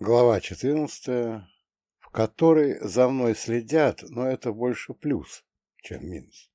Глава 14, в которой за мной следят, но это больше плюс, чем минус.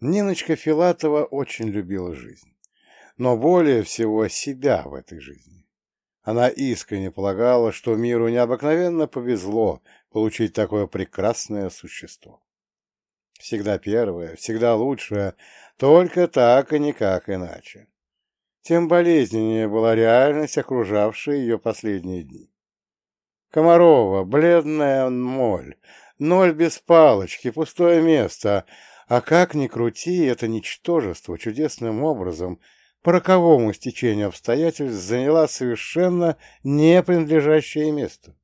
Ниночка Филатова очень любила жизнь, но более всего себя в этой жизни. Она искренне полагала, что миру необыкновенно повезло получить такое прекрасное существо. Всегда первое, всегда лучшее, только так и никак иначе тем болезненнее была реальность, окружавшая ее последние дни. Комарова, бледная моль, ноль без палочки, пустое место, а как ни крути, это ничтожество чудесным образом, по роковому стечению обстоятельств, заняла совершенно не принадлежащее место.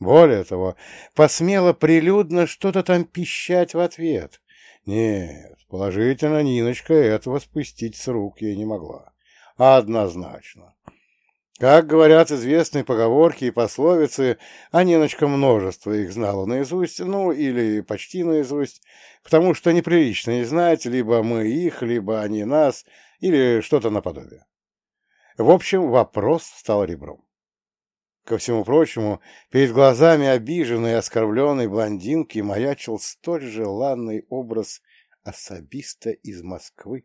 Более того, посмела прилюдно что-то там пищать в ответ. Нет, положительно, Ниночка этого спустить с рук ей не могла. Однозначно. Как говорят известные поговорки и пословицы, а Ниночка множество их знала наизусть, ну или почти наизусть, потому что неприлично не знать, либо мы их, либо они нас, или что-то наподобие. В общем, вопрос стал ребром. Ко всему прочему, перед глазами обиженной и оскорбленной блондинки маячил столь желанный образ особиста из Москвы.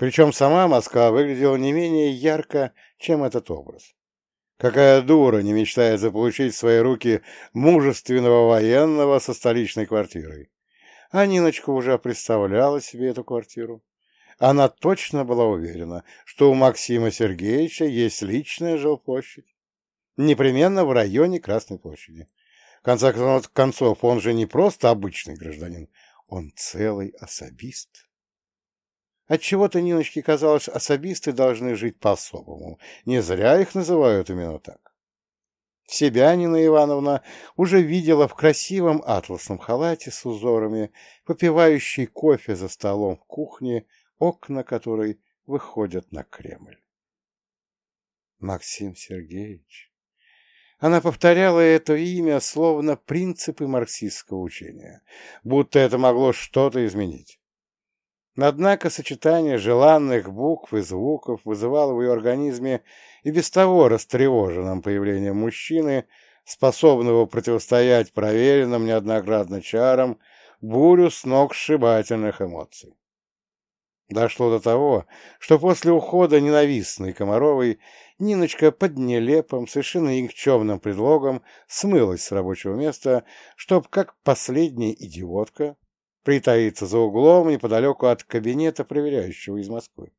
Причем сама Москва выглядела не менее ярко, чем этот образ. Какая дура не мечтает заполучить в свои руки мужественного военного со столичной квартирой. А Ниночка уже представляла себе эту квартиру. Она точно была уверена, что у Максима Сергеевича есть личная жилплощадь. Непременно в районе Красной площади. В конце концов, он же не просто обычный гражданин, он целый особист. Отчего-то Ниночке казалось, особисты должны жить по-особому. Не зря их называют именно так. Себя Нина Ивановна уже видела в красивом атласном халате с узорами, попивающей кофе за столом в кухне, окна которой выходят на Кремль. Максим Сергеевич. Она повторяла это имя словно принципы марксистского учения, будто это могло что-то изменить. Однако сочетание желанных букв и звуков вызывало в ее организме и без того растревоженным появлением мужчины, способного противостоять проверенным неоднократно чарам, бурю сногсшибательных эмоций. Дошло до того, что после ухода ненавистной Комаровой Ниночка под нелепым, совершенно никчемным предлогом смылась с рабочего места, чтоб, как последняя идиотка, притаиться за углом неподалеку от кабинета проверяющего из Москвы.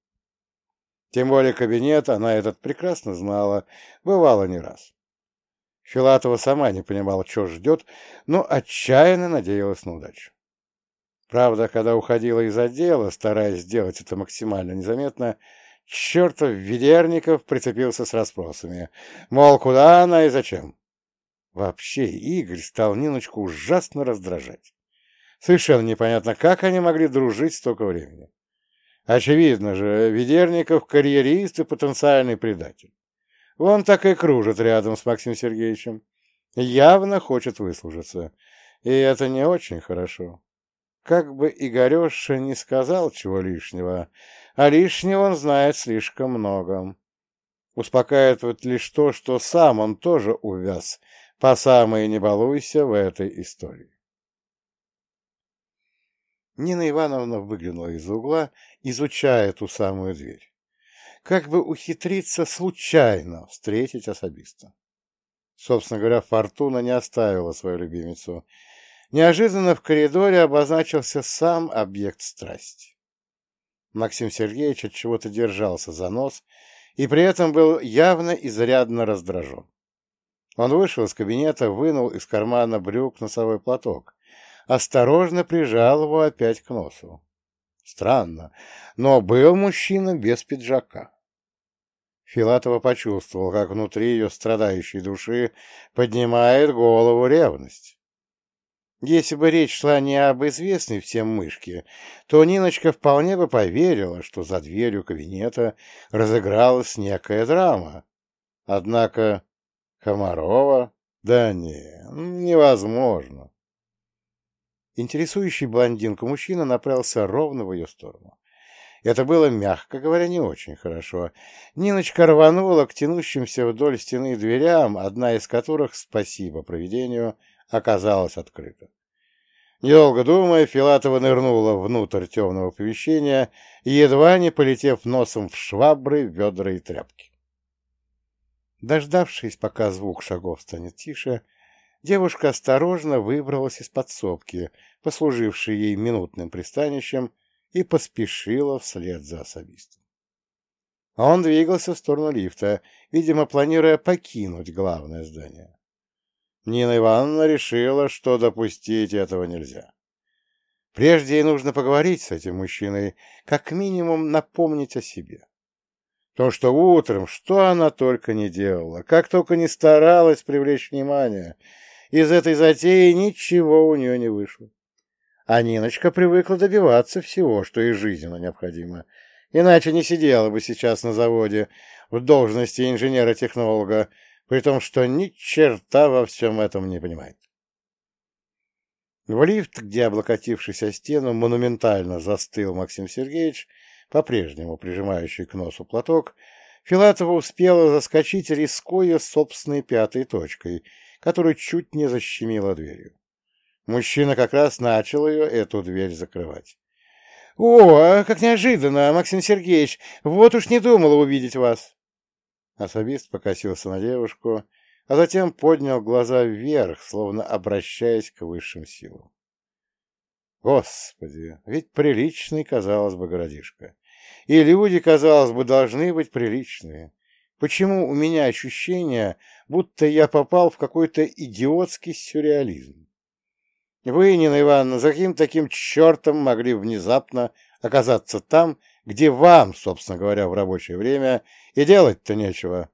Тем более кабинет она этот прекрасно знала, бывало не раз. Филатова сама не понимала, что ждет, но отчаянно надеялась на удачу. Правда, когда уходила из отдела, стараясь сделать это максимально незаметно, чертов Ведерников прицепился с расспросами, мол, куда она и зачем. Вообще Игорь стал Ниночку ужасно раздражать. Совершенно непонятно, как они могли дружить столько времени. Очевидно же, Ведерников — карьерист и потенциальный предатель. Он так и кружит рядом с Максимом Сергеевичем. Явно хочет выслужиться. И это не очень хорошо. Как бы Игореша не сказал чего лишнего, а лишнего он знает слишком много. Успокаивает лишь то, что сам он тоже увяз, по самой не балуйся в этой истории. Нина Ивановна выглянула из-за угла, изучая ту самую дверь. Как бы ухитриться случайно встретить особиста. Собственно говоря, Фортуна не оставила свою любимицу. Неожиданно в коридоре обозначился сам объект страсти. Максим Сергеевич от чего-то держался за нос и при этом был явно изрядно раздражен. Он вышел из кабинета, вынул из кармана брюк носовой платок осторожно прижал его опять к носу. Странно, но был мужчина без пиджака. Филатова почувствовал, как внутри ее страдающей души поднимает голову ревность. Если бы речь шла не об известной всем мышке, то Ниночка вполне бы поверила, что за дверью кабинета разыгралась некая драма. Однако Комарова... Да не, невозможно. Интересующий блондинку мужчина направился ровно в ее сторону. Это было, мягко говоря, не очень хорошо. Ниночка рванула к тянущимся вдоль стены дверям, одна из которых, спасибо проведению, оказалась открыта. Недолго думая, Филатова нырнула внутрь темного помещения, едва не полетев носом в швабры, ведра и тряпки. Дождавшись, пока звук шагов станет тише, девушка осторожно выбралась из подсобки, послужившей ей минутным пристанищем, и поспешила вслед за особистом. Он двигался в сторону лифта, видимо, планируя покинуть главное здание. Нина Ивановна решила, что допустить этого нельзя. Прежде ей нужно поговорить с этим мужчиной, как минимум напомнить о себе. То, что утром, что она только не делала, как только не старалась привлечь внимание, из этой затеи ничего у нее не вышло. А Ниночка привыкла добиваться всего, что ей жизненно необходимо. Иначе не сидела бы сейчас на заводе в должности инженера-технолога, при том, что ни черта во всем этом не понимает. В лифт, где, облокотившись о стену, монументально застыл Максим Сергеевич, по-прежнему прижимающий к носу платок, Филатова успела заскочить, рискуя собственной пятой точкой, которую чуть не защемила дверью. Мужчина как раз начал ее, эту дверь, закрывать. — О, как неожиданно, Максим Сергеевич! Вот уж не думала увидеть вас! Особист покосился на девушку, а затем поднял глаза вверх, словно обращаясь к высшим силам. Господи, ведь приличный, казалось бы, городишко. И люди, казалось бы, должны быть приличные. Почему у меня ощущение, будто я попал в какой-то идиотский сюрреализм? Вы, Нина Ивановна, за каким таким чертом могли внезапно оказаться там, где вам, собственно говоря, в рабочее время и делать-то нечего?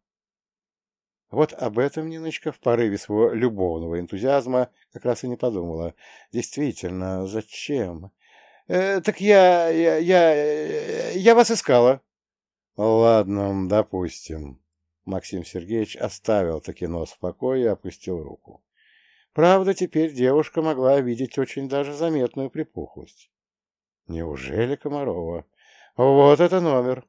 Вот об этом Ниночка в порыве своего любовного энтузиазма как раз и не подумала. Действительно, зачем? Э, так я, я, я, я вас искала. Ладно, допустим. Максим Сергеевич оставил таки нос в покое и опустил руку. Правда, теперь девушка могла видеть очень даже заметную припухлость. Неужели Комарова? Вот это номер.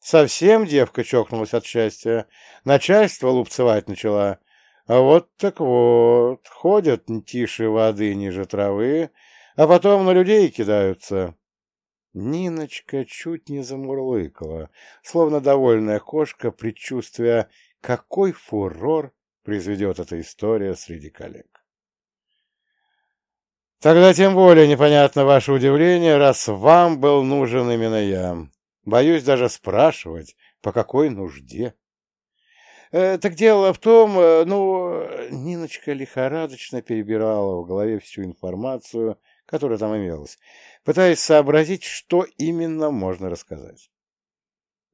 Совсем девка чокнулась от счастья. Начальство лупцевать начала. А вот так вот, ходят тише воды ниже травы, а потом на людей кидаются. Ниночка чуть не замурлыкала, словно довольная кошка, предчувствуя, какой фурор произведет эта история среди коллег. Тогда тем более непонятно ваше удивление, раз вам был нужен именно я. Боюсь даже спрашивать, по какой нужде. Э, так дело в том, э, ну, Ниночка лихорадочно перебирала в голове всю информацию, которая там имелась, пытаясь сообразить, что именно можно рассказать.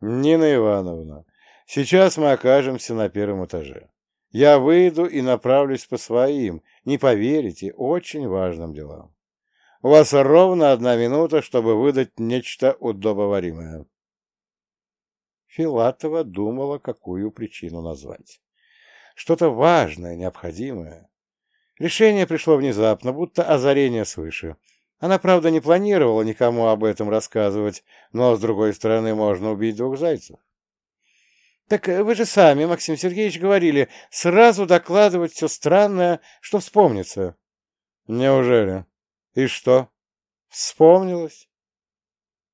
Нина Ивановна, сейчас мы окажемся на первом этаже. Я выйду и направлюсь по своим, не поверите, очень важным делам. У вас ровно одна минута, чтобы выдать нечто удобоваримое. Филатова думала, какую причину назвать. Что-то важное, необходимое. Решение пришло внезапно, будто озарение свыше. Она, правда, не планировала никому об этом рассказывать, но, с другой стороны, можно убить двух зайцев. Так вы же сами, Максим Сергеевич, говорили, сразу докладывать все странное, что вспомнится. Неужели? И что? Вспомнилось?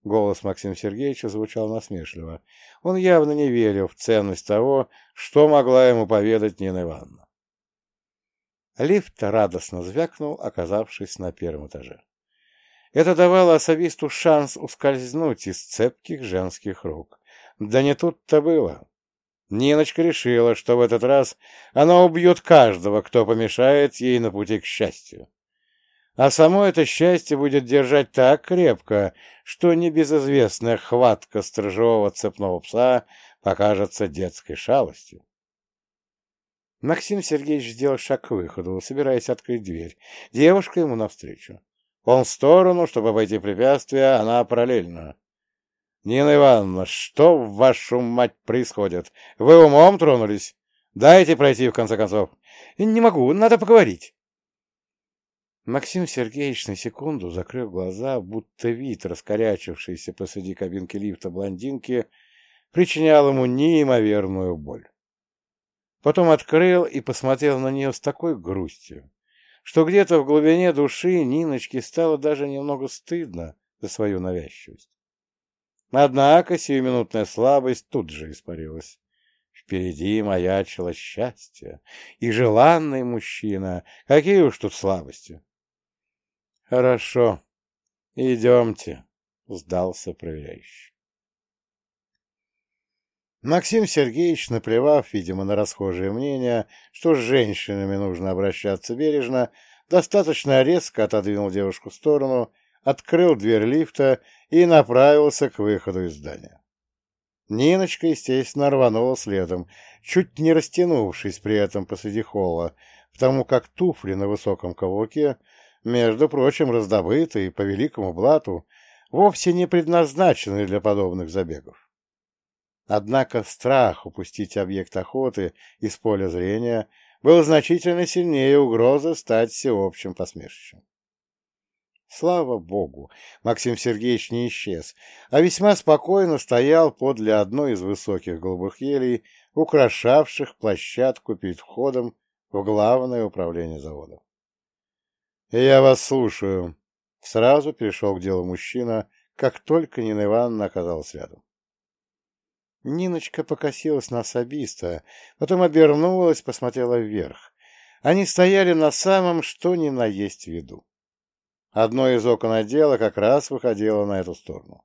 Голос Максима Сергеевича звучал насмешливо. Он явно не верил в ценность того, что могла ему поведать Нина Ивановна. Лифт радостно звякнул, оказавшись на первом этаже. Это давало особисту шанс ускользнуть из цепких женских рук. Да не тут-то было. Ниночка решила, что в этот раз она убьет каждого, кто помешает ей на пути к счастью. А само это счастье будет держать так крепко, что небезызвестная хватка сторожевого цепного пса покажется детской шалостью. Максим Сергеевич сделал шаг к выходу, собираясь открыть дверь. Девушка ему навстречу. Он в сторону, чтобы обойти препятствие, она параллельно. Нина Ивановна, что в вашу мать происходит? Вы умом тронулись? Дайте пройти, в конце концов. Не могу, надо поговорить. Максим Сергеевич на секунду закрыл глаза, будто вид раскорячившейся посреди кабинки лифта блондинки причинял ему неимоверную боль. Потом открыл и посмотрел на нее с такой грустью, что где-то в глубине души Ниночке стало даже немного стыдно за свою навязчивость. Однако сиюминутная слабость тут же испарилась. Впереди маячило счастье и желанный мужчина. Какие уж тут слабости. Хорошо, идемте, сдался проверяющий. Максим Сергеевич, наплевав, видимо, на расхожее мнение, что с женщинами нужно обращаться бережно, достаточно резко отодвинул девушку в сторону, открыл дверь лифта и направился к выходу из здания. Ниночка, естественно, рванула следом, чуть не растянувшись при этом посреди холла, потому как туфли на высоком каблуке, между прочим, раздобытые по великому блату, вовсе не предназначены для подобных забегов. Однако страх упустить объект охоты из поля зрения был значительно сильнее угрозы стать всеобщим посмешищем. Слава богу, Максим Сергеевич не исчез, а весьма спокойно стоял подле одной из высоких голубых елей, украшавших площадку перед входом в главное управление завода. «Я вас слушаю», — сразу перешел к делу мужчина, как только Нина Ивановна оказалась рядом. Ниночка покосилась на особиста, потом обернулась, посмотрела вверх. Они стояли на самом что ни на есть виду. Одно из окон отдела как раз выходило на эту сторону.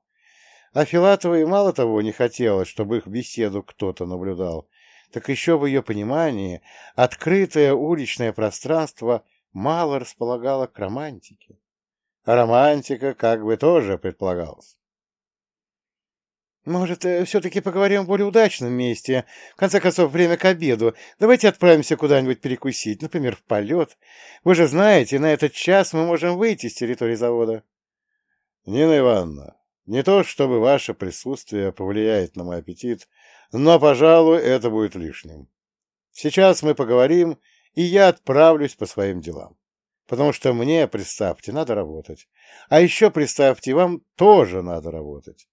А Филатовой мало того не хотелось, чтобы их беседу кто-то наблюдал, так еще в ее понимании открытое уличное пространство мало располагало к романтике. А романтика как бы тоже предполагалась. «Может, э, все-таки поговорим в более удачном месте? В конце концов, время к обеду. Давайте отправимся куда-нибудь перекусить, например, в полет. Вы же знаете, на этот час мы можем выйти с территории завода». «Нина Ивановна, не то чтобы ваше присутствие повлияет на мой аппетит, но, пожалуй, это будет лишним. Сейчас мы поговорим, и я отправлюсь по своим делам. Потому что мне, представьте, надо работать. А еще, представьте, вам тоже надо работать.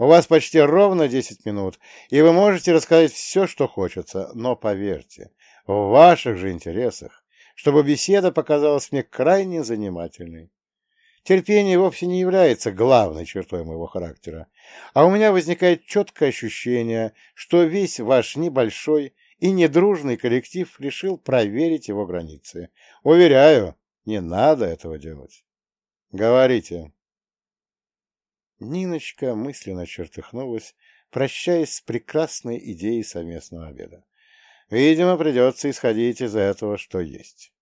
У вас почти ровно 10 минут, и вы можете рассказать все, что хочется, но поверьте, в ваших же интересах, чтобы беседа показалась мне крайне занимательной. Терпение вовсе не является главной чертой моего характера, а у меня возникает четкое ощущение, что весь ваш небольшой и недружный коллектив решил проверить его границы. Уверяю, не надо этого делать. Говорите. Ниночка мысленно чертыхнулась, прощаясь с прекрасной идеей совместного обеда. Видимо, придется исходить из этого, что есть.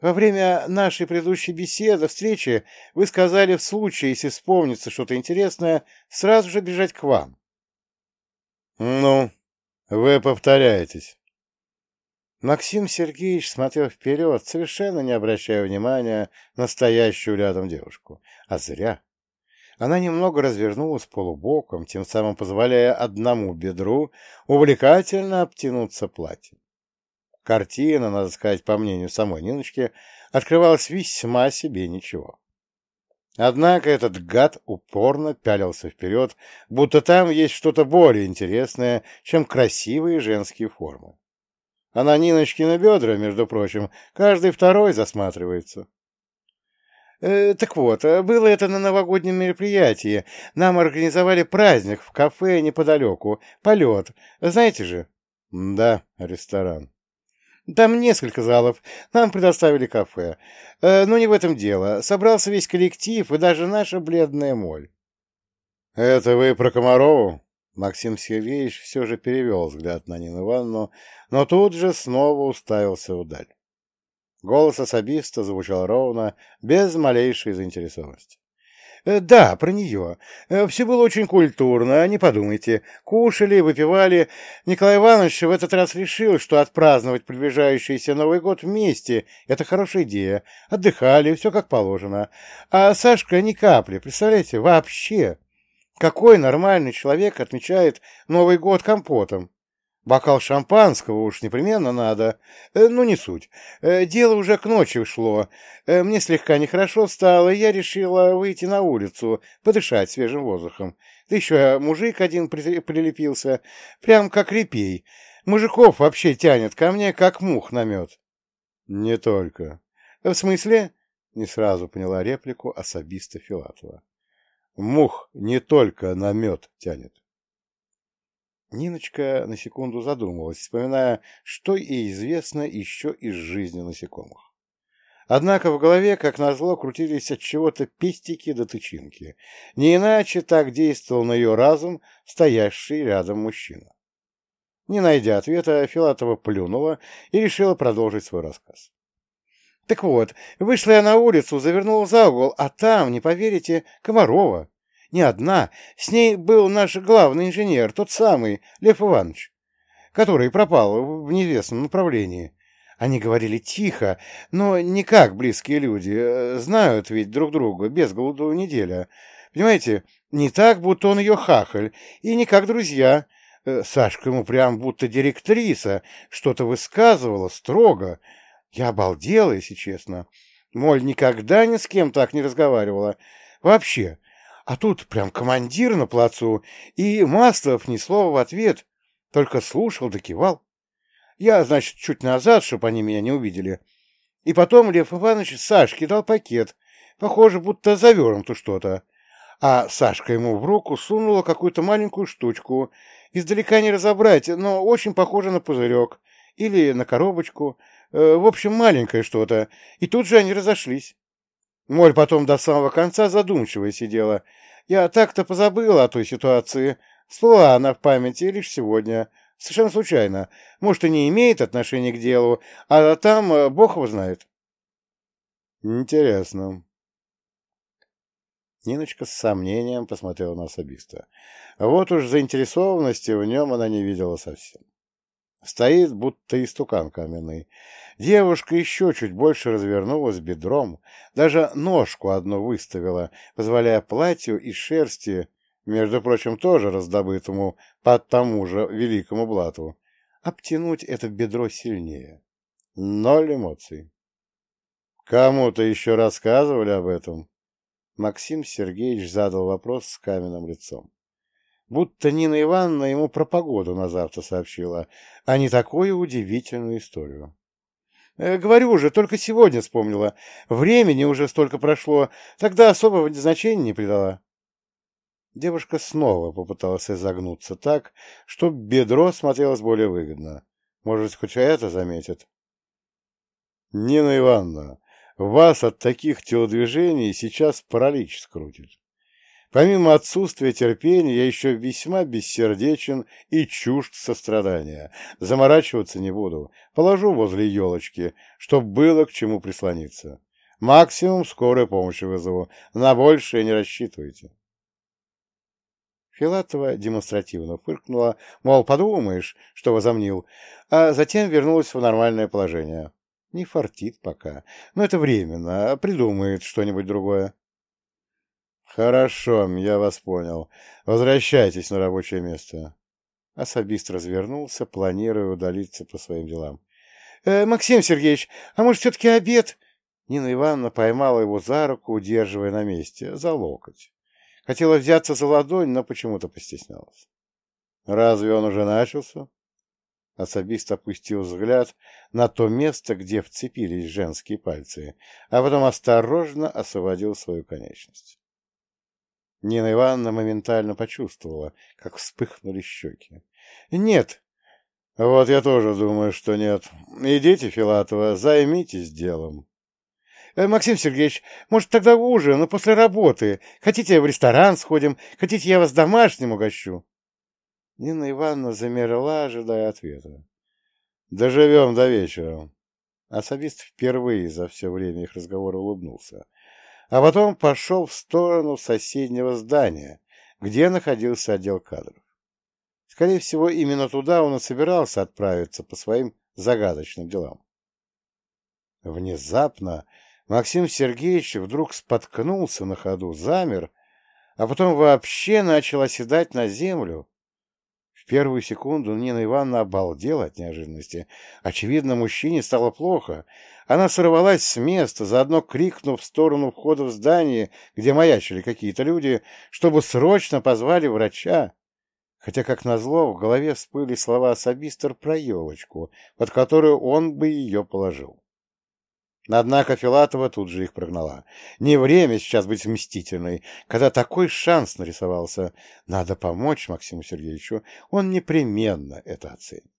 Во время нашей предыдущей беседы, встречи, вы сказали в случае, если вспомнится что-то интересное, сразу же бежать к вам. Ну, вы повторяетесь. Максим Сергеевич смотрел вперед, совершенно не обращая внимания на стоящую рядом девушку. А зря. Она немного развернулась полубоком, тем самым позволяя одному бедру увлекательно обтянуться платьем. Картина, надо сказать, по мнению самой Ниночки, открывалась весьма себе ничего. Однако этот гад упорно пялился вперед, будто там есть что-то более интересное, чем красивые женские формы. А на Ниночкины бедра, между прочим, каждый второй засматривается. Э, так вот, э, было это на новогоднем мероприятии. Нам организовали праздник в кафе неподалеку. Полет. Знаете же? Да, ресторан. Там несколько залов. Нам предоставили кафе. Э, но не в этом дело. Собрался весь коллектив и даже наша бледная моль. Это вы про Комарову? Максим Сергеевич все же перевел взгляд на Нину Ивановну, но тут же снова уставился вдаль. Голос особиста звучал ровно, без малейшей заинтересованности. «Э, «Да, про нее. Э, все было очень культурно, не подумайте. Кушали, выпивали. Николай Иванович в этот раз решил, что отпраздновать приближающийся Новый год вместе — это хорошая идея. Отдыхали, все как положено. А Сашка ни капли, представляете, вообще. Какой нормальный человек отмечает Новый год компотом? Бокал шампанского уж непременно надо. Э, ну, не суть. Э, дело уже к ночи шло. Э, мне слегка нехорошо стало, и я решила выйти на улицу, подышать свежим воздухом. Да еще мужик один при прилепился, прям как репей. Мужиков вообще тянет ко мне, как мух на мед. Не только. В смысле? Не сразу поняла реплику особиста Филатова. Мух не только на мед тянет. Ниночка на секунду задумалась, вспоминая, что ей известно еще из жизни насекомых. Однако в голове, как назло, крутились от чего-то пестики до тычинки. Не иначе так действовал на ее разум стоящий рядом мужчина. Не найдя ответа, Филатова плюнула и решила продолжить свой рассказ. Так вот, вышла я на улицу, завернула за угол, а там, не поверите, Комарова не одна. С ней был наш главный инженер, тот самый, Лев Иванович, который пропал в неизвестном направлении. Они говорили тихо, но не как близкие люди. Э, знают ведь друг друга, без голоду неделя. Понимаете, не так, будто он ее хахаль, и не как друзья. Э, Сашка ему прям будто директриса, что-то высказывала строго. Я обалдела, если честно. Моль никогда ни с кем так не разговаривала. Вообще, а тут прям командир на плацу, и Маслов ни слова в ответ, только слушал да кивал. Я, значит, чуть назад, чтобы они меня не увидели. И потом Лев Иванович Сашке дал пакет, похоже, будто завернуто что-то. А Сашка ему в руку сунула какую-то маленькую штучку, издалека не разобрать, но очень похоже на пузырек или на коробочку, э, в общем, маленькое что-то, и тут же они разошлись. Моль потом до самого конца задумчивая сидела. Я так-то позабыла о той ситуации. Всплыла она в памяти лишь сегодня. Совершенно случайно. Может, и не имеет отношения к делу, а там э, бог его знает. Интересно. Ниночка с сомнением посмотрела на особиста. Вот уж заинтересованности в нем она не видела совсем. Стоит, будто истукан каменный. Девушка еще чуть больше развернулась бедром, даже ножку одну выставила, позволяя платью из шерсти, между прочим, тоже раздобытому под тому же великому блату, обтянуть это бедро сильнее. Ноль эмоций. Кому-то еще рассказывали об этом? Максим Сергеевич задал вопрос с каменным лицом будто Нина Ивановна ему про погоду на завтра сообщила, а не такую удивительную историю. Э, говорю же, только сегодня вспомнила. Времени уже столько прошло, тогда особого значения не придала. Девушка снова попыталась изогнуться так, чтобы бедро смотрелось более выгодно. Может, хоть это заметит? — Нина Ивановна, вас от таких телодвижений сейчас паралич скрутит. Помимо отсутствия терпения, я еще весьма бессердечен и чужд сострадания. Заморачиваться не буду. Положу возле елочки, чтоб было к чему прислониться. Максимум скорой помощи вызову. На большее не рассчитывайте. Филатова демонстративно фыркнула, мол, подумаешь, что возомнил, а затем вернулась в нормальное положение. Не фартит пока, но это временно, придумает что-нибудь другое. «Хорошо, я вас понял. Возвращайтесь на рабочее место». Особист развернулся, планируя удалиться по своим делам. «Э, «Максим Сергеевич, а может, все-таки обед?» Нина Ивановна поймала его за руку, удерживая на месте, за локоть. Хотела взяться за ладонь, но почему-то постеснялась. «Разве он уже начался?» Особист опустил взгляд на то место, где вцепились женские пальцы, а потом осторожно освободил свою конечность. Нина Ивановна моментально почувствовала, как вспыхнули щеки. «Нет!» «Вот я тоже думаю, что нет. Идите, Филатова, займитесь делом». Э, «Максим Сергеевич, может, тогда ужин, но после работы? Хотите, в ресторан сходим? Хотите, я вас домашним угощу?» Нина Ивановна замерла, ожидая ответа. «Доживем до вечера». Особист впервые за все время их разговора улыбнулся а потом пошел в сторону соседнего здания, где находился отдел кадров. Скорее всего, именно туда он и собирался отправиться по своим загадочным делам. Внезапно Максим Сергеевич вдруг споткнулся на ходу, замер, а потом вообще начал оседать на землю. Первую секунду Нина Ивановна обалдела от неожиданности. Очевидно, мужчине стало плохо. Она сорвалась с места, заодно крикнув в сторону входа в здание, где маячили какие-то люди, чтобы срочно позвали врача. Хотя, как назло, в голове всплыли слова особистер про елочку, под которую он бы ее положил. Однако Филатова тут же их прогнала. Не время сейчас быть мстительной, когда такой шанс нарисовался. Надо помочь Максиму Сергеевичу, он непременно это оценит.